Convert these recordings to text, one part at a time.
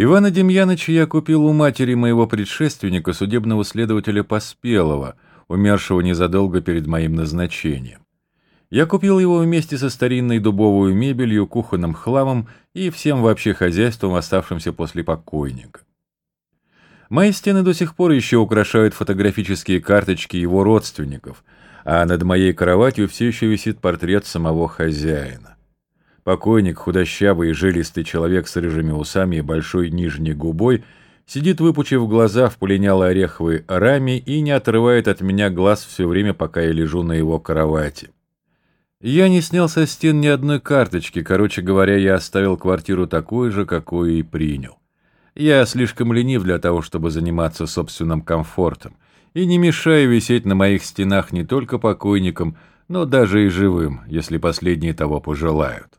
Ивана Демьяновича я купил у матери моего предшественника, судебного следователя Поспелого, умершего незадолго перед моим назначением. Я купил его вместе со старинной дубовой мебелью, кухонным хламом и всем вообще хозяйством, оставшимся после покойника. Мои стены до сих пор еще украшают фотографические карточки его родственников, а над моей кроватью все еще висит портрет самого хозяина. Покойник, худощавый и жилистый человек с рыжими усами и большой нижней губой, сидит, выпучив глаза в полинялой ореховой раме и не отрывает от меня глаз все время, пока я лежу на его кровати. Я не снял со стен ни одной карточки, короче говоря, я оставил квартиру такой же, какую и принял. Я слишком ленив для того, чтобы заниматься собственным комфортом, и не мешаю висеть на моих стенах не только покойникам, но даже и живым, если последние того пожелают.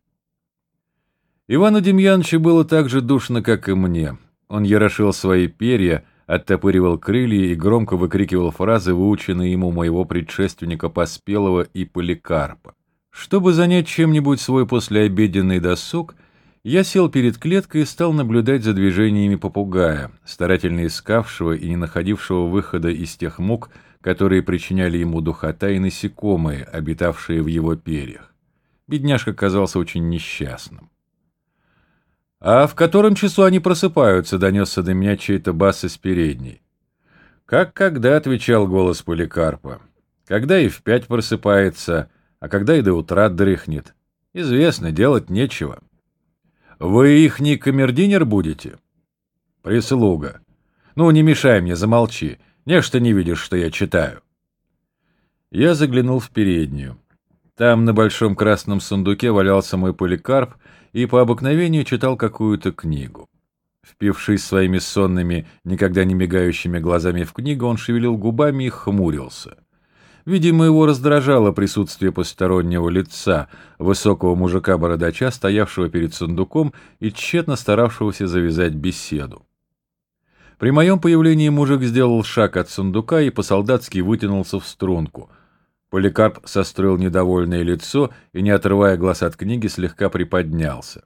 Ивану Демьяновичу было так же душно, как и мне. Он ярошил свои перья, оттопыривал крылья и громко выкрикивал фразы, выученные ему моего предшественника Поспелого и Поликарпа. Чтобы занять чем-нибудь свой послеобеденный досуг, я сел перед клеткой и стал наблюдать за движениями попугая, старательно искавшего и не находившего выхода из тех мук, которые причиняли ему духота и насекомые, обитавшие в его перьях. Бедняжка казался очень несчастным. «А в котором часу они просыпаются?» — донесся до меня чей-то бас из передней. «Как когда?» — отвечал голос Поликарпа. «Когда и в пять просыпается, а когда и до утра дрыхнет. Известно, делать нечего». «Вы их не камердинер будете?» «Прислуга. Ну, не мешай мне, замолчи. Нечто не видишь, что я читаю». Я заглянул в переднюю. Там на большом красном сундуке валялся мой поликарп и по обыкновению читал какую-то книгу. Впившись своими сонными, никогда не мигающими глазами в книгу, он шевелил губами и хмурился. Видимо, его раздражало присутствие постороннего лица, высокого мужика-бородача, стоявшего перед сундуком и тщетно старавшегося завязать беседу. При моем появлении мужик сделал шаг от сундука и по-солдатски вытянулся в струнку — Поликарп состроил недовольное лицо и, не отрывая глаз от книги, слегка приподнялся.